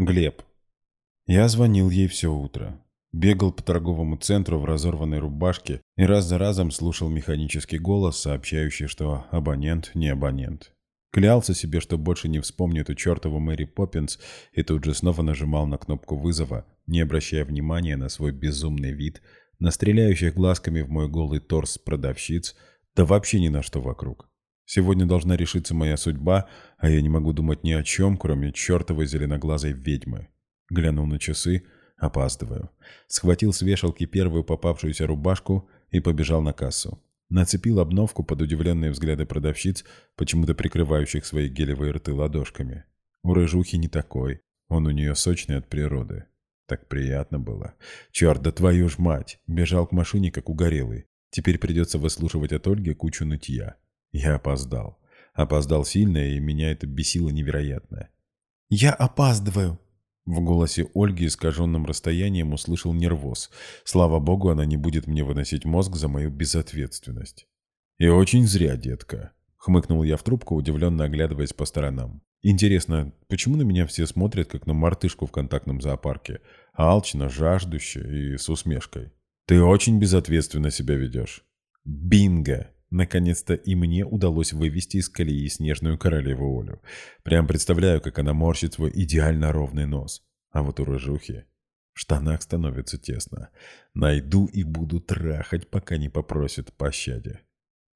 Глеб. Я звонил ей все утро. Бегал по торговому центру в разорванной рубашке и раз за разом слушал механический голос, сообщающий, что абонент не абонент. Клялся себе, что больше не вспомню эту чертову Мэри Поппинс, и тут же снова нажимал на кнопку вызова, не обращая внимания на свой безумный вид, на стреляющих глазками в мой голый торс продавщиц, да вообще ни на что вокруг. Сегодня должна решиться моя судьба, а я не могу думать ни о чем, кроме чертовой зеленоглазой ведьмы. Глянул на часы, опаздываю. Схватил с вешалки первую попавшуюся рубашку и побежал на кассу. Нацепил обновку под удивленные взгляды продавщиц, почему-то прикрывающих свои гелевые рты ладошками. У рыжухи не такой, он у нее сочный от природы. Так приятно было. Черт, да твою ж мать! Бежал к машине, как угорелый. Теперь придется выслушивать от Ольги кучу нытья. Я опоздал. Опоздал сильно, и меня это бесило невероятно. «Я опаздываю!» В голосе Ольги искаженным расстоянием услышал нервоз. Слава богу, она не будет мне выносить мозг за мою безответственность. «И очень зря, детка», — хмыкнул я в трубку, удивленно оглядываясь по сторонам. «Интересно, почему на меня все смотрят, как на мартышку в контактном зоопарке, алчно, жаждуще и с усмешкой? Ты очень безответственно себя ведешь». «Бинго!» Наконец-то и мне удалось вывести из колеи снежную королеву Олю. Прям представляю, как она морщит свой идеально ровный нос. А вот у рыжухи в штанах становится тесно. Найду и буду трахать, пока не попросит пощаде.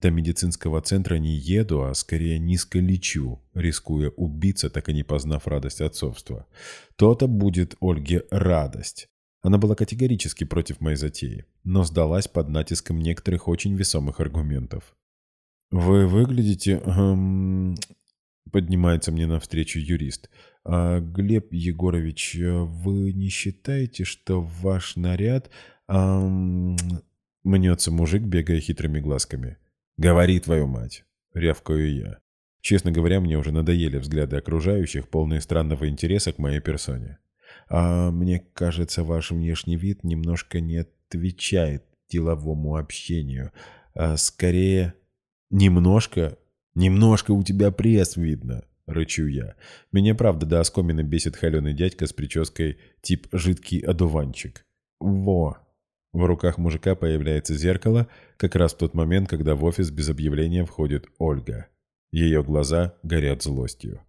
До медицинского центра не еду, а скорее низко лечу, рискуя убиться, так и не познав радость отцовства. То-то будет Ольге радость. Она была категорически против моей затеи, но сдалась под натиском некоторых очень весомых аргументов. «Вы выглядите...» эм... Поднимается мне навстречу юрист. А, «Глеб Егорович, вы не считаете, что ваш наряд...» эм... Мнется мужик, бегая хитрыми глазками. «Говори, твою мать!» — рявкаю я. Честно говоря, мне уже надоели взгляды окружающих, полные странного интереса к моей персоне. А мне кажется, ваш внешний вид немножко не отвечает деловому общению. А скорее, немножко, немножко у тебя пресс видно, рычу я. Меня правда до оскомина бесит холеный дядька с прической тип жидкий одуванчик. Во! В руках мужика появляется зеркало, как раз в тот момент, когда в офис без объявления входит Ольга. Ее глаза горят злостью.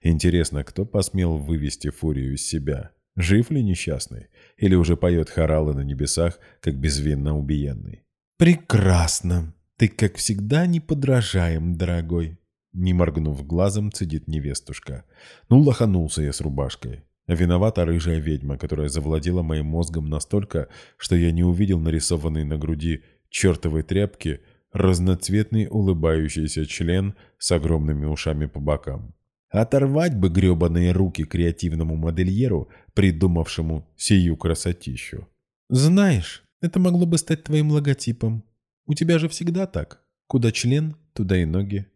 Интересно, кто посмел вывести фурию из себя? Жив ли несчастный? Или уже поет хоралы на небесах, как безвинно убиенный? «Прекрасно! Ты, как всегда, не подражаем, дорогой!» Не моргнув глазом, цедит невестушка. Ну, лоханулся я с рубашкой. Виновата рыжая ведьма, которая завладела моим мозгом настолько, что я не увидел нарисованный на груди чертовой тряпки разноцветный улыбающийся член с огромными ушами по бокам. Оторвать бы гребаные руки креативному модельеру, придумавшему сию красотищу. Знаешь, это могло бы стать твоим логотипом. У тебя же всегда так. Куда член, туда и ноги.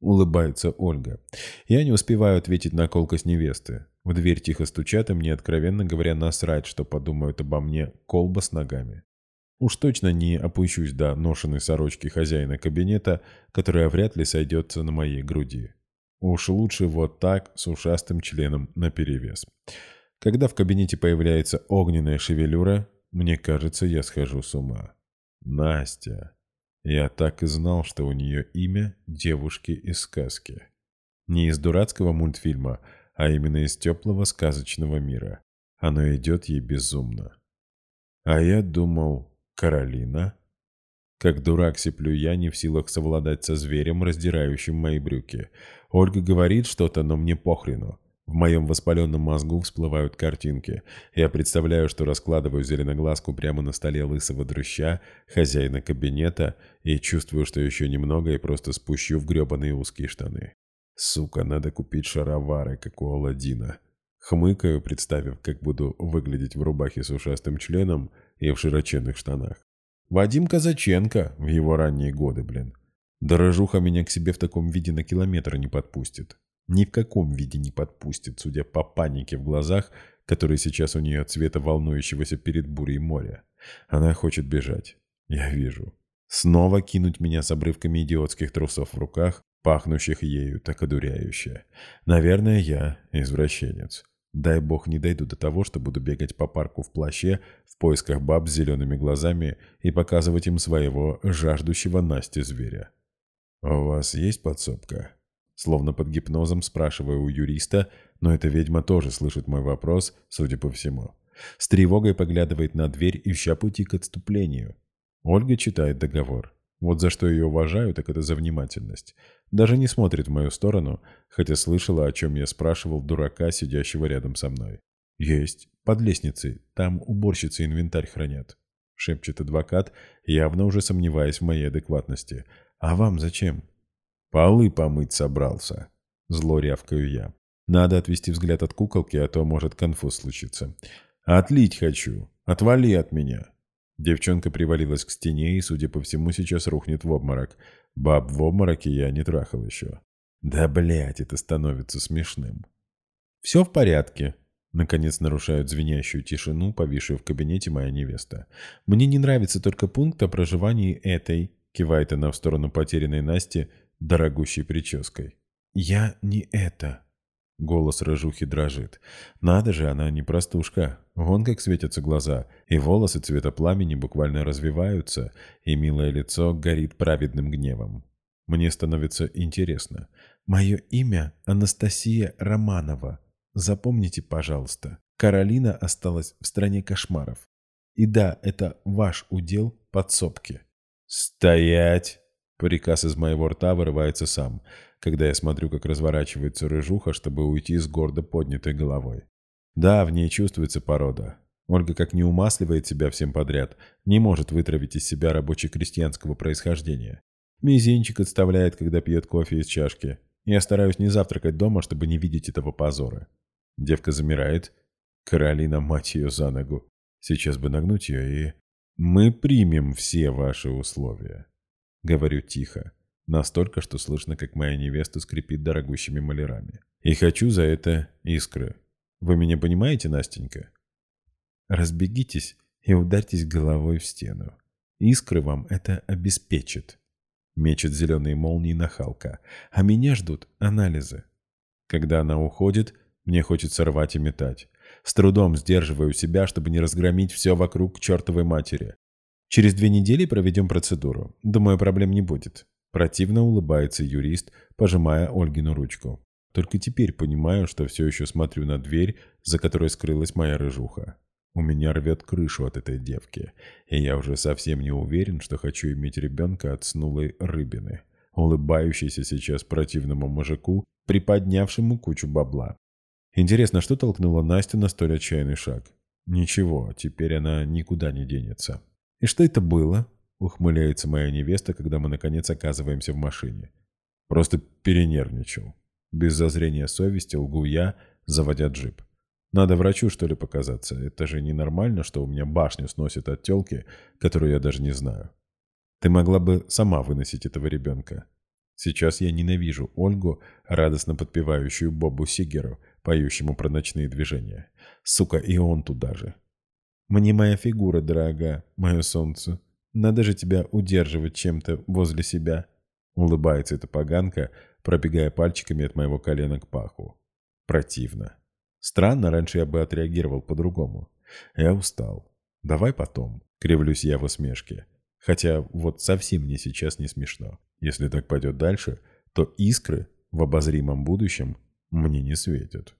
Улыбается Ольга. Я не успеваю ответить на колкость невесты. В дверь тихо стучат, и мне, откровенно говоря, насрать, что подумают обо мне колба с ногами. Уж точно не опущусь до ношенной сорочки хозяина кабинета, которая вряд ли сойдется на моей груди. Уж лучше вот так, с ушастым членом наперевес. Когда в кабинете появляется огненная шевелюра, мне кажется, я схожу с ума. Настя. Я так и знал, что у нее имя девушки из сказки. Не из дурацкого мультфильма, а именно из теплого сказочного мира. Оно идет ей безумно. А я думал, Каролина? Как дурак сиплю я, не в силах совладать со зверем, раздирающим мои брюки. Ольга говорит что-то, но мне похрену. В моем воспаленном мозгу всплывают картинки. Я представляю, что раскладываю зеленоглазку прямо на столе лысого дрыща, хозяина кабинета, и чувствую, что еще немного и просто спущу в гребаные узкие штаны. Сука, надо купить шаровары, как у Аладдина. Хмыкаю, представив, как буду выглядеть в рубахе с ушастым членом и в широченных штанах. Вадим Казаченко в его ранние годы, блин. Дорожуха меня к себе в таком виде на километр не подпустит. Ни в каком виде не подпустит, судя по панике в глазах, которые сейчас у нее цвета волнующегося перед бурей моря. Она хочет бежать. Я вижу. Снова кинуть меня с обрывками идиотских трусов в руках, пахнущих ею так одуряюще. Наверное, я извращенец. Дай бог не дойду до того, что буду бегать по парку в плаще в поисках баб с зелеными глазами и показывать им своего жаждущего Насти зверя. «У вас есть подсобка?» Словно под гипнозом спрашиваю у юриста, но эта ведьма тоже слышит мой вопрос, судя по всему. С тревогой поглядывает на дверь, ища пути к отступлению. Ольга читает договор. Вот за что ее уважаю, так это за внимательность. Даже не смотрит в мою сторону, хотя слышала, о чем я спрашивал дурака, сидящего рядом со мной. «Есть. Под лестницей. Там уборщицы инвентарь хранят», — шепчет адвокат, явно уже сомневаясь в моей адекватности. «А вам зачем?» «Полы помыть собрался», — зло рявкаю я. «Надо отвести взгляд от куколки, а то может конфуз случиться. Отлить хочу. Отвали от меня». Девчонка привалилась к стене и, судя по всему, сейчас рухнет в обморок. Баб в обмороке я не трахал еще. Да, блядь, это становится смешным. «Все в порядке», — наконец нарушают звенящую тишину, повисшую в кабинете моя невеста. «Мне не нравится только пункт о проживании этой», — кивает она в сторону потерянной Насти, дорогущей прической. «Я не это», Голос рыжухи дрожит. Надо же, она не простушка. Вон как светятся глаза, и волосы цвета пламени буквально развиваются, и милое лицо горит праведным гневом. Мне становится интересно. Мое имя Анастасия Романова. Запомните, пожалуйста. Каролина осталась в стране кошмаров. И да, это ваш удел подсобки. «Стоять!» Приказ из моего рта вырывается сам когда я смотрю, как разворачивается рыжуха, чтобы уйти с гордо поднятой головой. Да, в ней чувствуется порода. Ольга как не умасливает себя всем подряд, не может вытравить из себя рабоче-крестьянского происхождения. Мизинчик отставляет, когда пьет кофе из чашки. Я стараюсь не завтракать дома, чтобы не видеть этого позора. Девка замирает. Каролина, мать ее, за ногу. Сейчас бы нагнуть ее и... «Мы примем все ваши условия», — говорю тихо. Настолько, что слышно, как моя невеста скрипит дорогущими малярами. И хочу за это искры. Вы меня понимаете, Настенька? Разбегитесь и ударьтесь головой в стену. Искры вам это обеспечит. Мечет зеленые молнии нахалка. А меня ждут анализы. Когда она уходит, мне хочется рвать и метать. С трудом сдерживаю себя, чтобы не разгромить все вокруг к чертовой матери. Через две недели проведем процедуру. Думаю, проблем не будет. Противно улыбается юрист, пожимая Ольгину ручку. Только теперь понимаю, что все еще смотрю на дверь, за которой скрылась моя рыжуха. У меня рвет крышу от этой девки, и я уже совсем не уверен, что хочу иметь ребенка от снулой рыбины, улыбающейся сейчас противному мужику, приподнявшему кучу бабла. Интересно, что толкнуло Настю на столь отчаянный шаг? Ничего, теперь она никуда не денется. И что это было? Ухмыляется моя невеста, когда мы наконец оказываемся в машине. Просто перенервничал. Без зазрения совести лгу я, заводя джип. Надо врачу, что ли, показаться. Это же ненормально, что у меня башню сносит от телки, которую я даже не знаю. Ты могла бы сама выносить этого ребенка. Сейчас я ненавижу Ольгу, радостно подпевающую Бобу Сигеру, поющему про ночные движения. Сука, и он туда же. Мне моя фигура дорога, мое солнце. Надо же тебя удерживать чем-то возле себя. Улыбается эта поганка, пробегая пальчиками от моего колена к паху. Противно. Странно, раньше я бы отреагировал по-другому. Я устал. Давай потом. Кривлюсь я в усмешке. Хотя вот совсем мне сейчас не смешно. Если так пойдет дальше, то искры в обозримом будущем мне не светят.